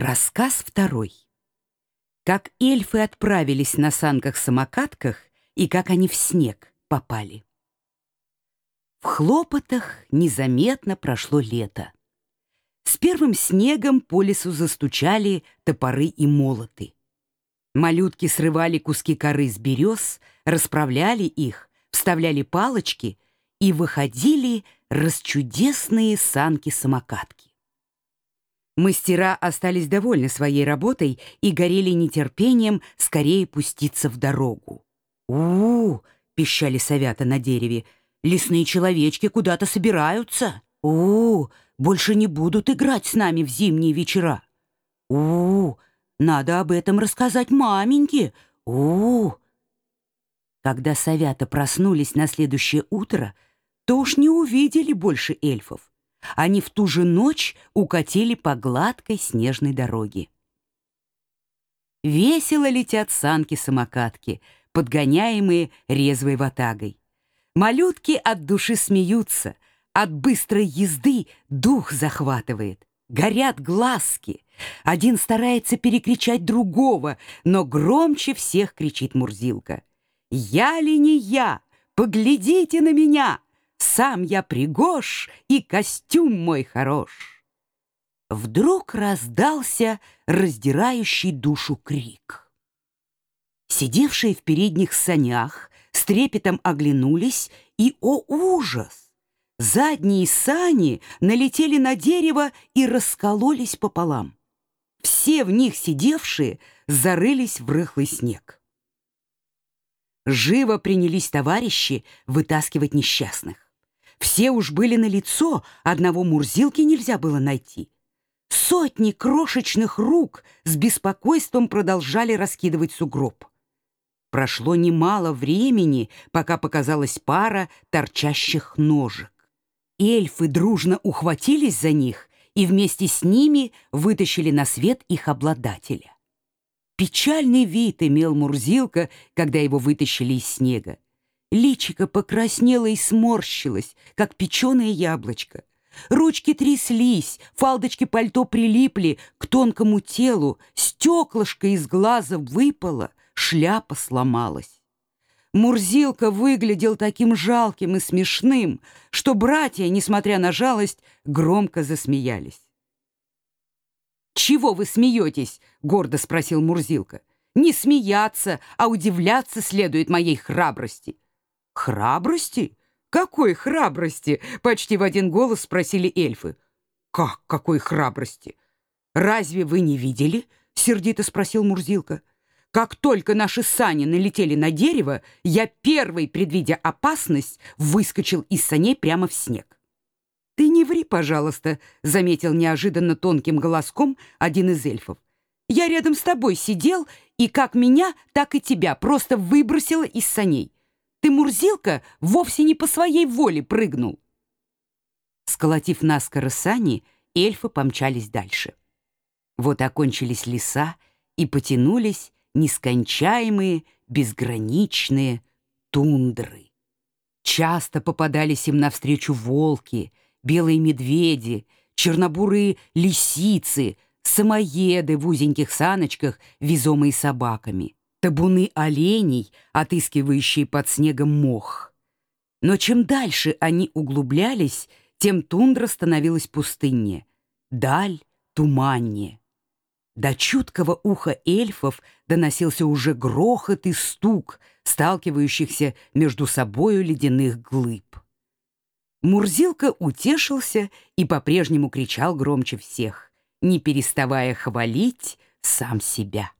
Рассказ второй. Как эльфы отправились на санках-самокатках и как они в снег попали. В хлопотах незаметно прошло лето. С первым снегом по лесу застучали топоры и молоты. Малютки срывали куски коры с берез, расправляли их, вставляли палочки и выходили расчудесные санки-самокатки. Мастера остались довольны своей работой и горели нетерпением скорее пуститься в дорогу. «У-у-у!» — пищали совята на дереве. «Лесные человечки куда-то собираются! У-у-у! Больше не будут играть с нами в зимние вечера! У-у-у! Надо об этом рассказать маменьке! У-у-у!» Когда совята проснулись на следующее утро, то уж не увидели больше эльфов. Они в ту же ночь укатили по гладкой снежной дороге. Весело летят санки-самокатки, подгоняемые резвой ватагой. Малютки от души смеются, от быстрой езды дух захватывает. Горят глазки. Один старается перекричать другого, но громче всех кричит Мурзилка. «Я ли не я? Поглядите на меня!» Сам я пригож, и костюм мой хорош. Вдруг раздался раздирающий душу крик. Сидевшие в передних санях с трепетом оглянулись, и, о ужас! Задние сани налетели на дерево и раскололись пополам. Все в них сидевшие зарылись в рыхлый снег. Живо принялись товарищи вытаскивать несчастных. Все уж были на лицо, одного Мурзилки нельзя было найти. Сотни крошечных рук с беспокойством продолжали раскидывать сугроб. Прошло немало времени, пока показалась пара торчащих ножек. Эльфы дружно ухватились за них и вместе с ними вытащили на свет их обладателя. Печальный вид имел Мурзилка, когда его вытащили из снега. Личико покраснело и сморщилось, как печеное яблочко. Ручки тряслись, фалдочки пальто прилипли к тонкому телу, стеклышко из глаза выпало, шляпа сломалась. Мурзилка выглядел таким жалким и смешным, что братья, несмотря на жалость, громко засмеялись. «Чего вы смеетесь?» — гордо спросил Мурзилка. «Не смеяться, а удивляться следует моей храбрости». «Храбрости? Какой храбрости?» — почти в один голос спросили эльфы. «Как какой храбрости? Разве вы не видели?» — сердито спросил Мурзилка. «Как только наши сани налетели на дерево, я первый, предвидя опасность, выскочил из саней прямо в снег». «Ты не ври, пожалуйста», — заметил неожиданно тонким голоском один из эльфов. «Я рядом с тобой сидел, и как меня, так и тебя просто выбросило из саней. Ты, Мурзилка, вовсе не по своей воле прыгнул. Сколотив наскоро сани, эльфы помчались дальше. Вот окончились леса и потянулись нескончаемые, безграничные тундры. Часто попадались им навстречу волки, белые медведи, чернобурые лисицы, самоеды в узеньких саночках, везомые собаками табуны оленей, отыскивающие под снегом мох. Но чем дальше они углублялись, тем тундра становилась пустыннее, даль туманнее. До чуткого уха эльфов доносился уже грохот и стук, сталкивающихся между собою ледяных глыб. Мурзилка утешился и по-прежнему кричал громче всех, не переставая хвалить сам себя.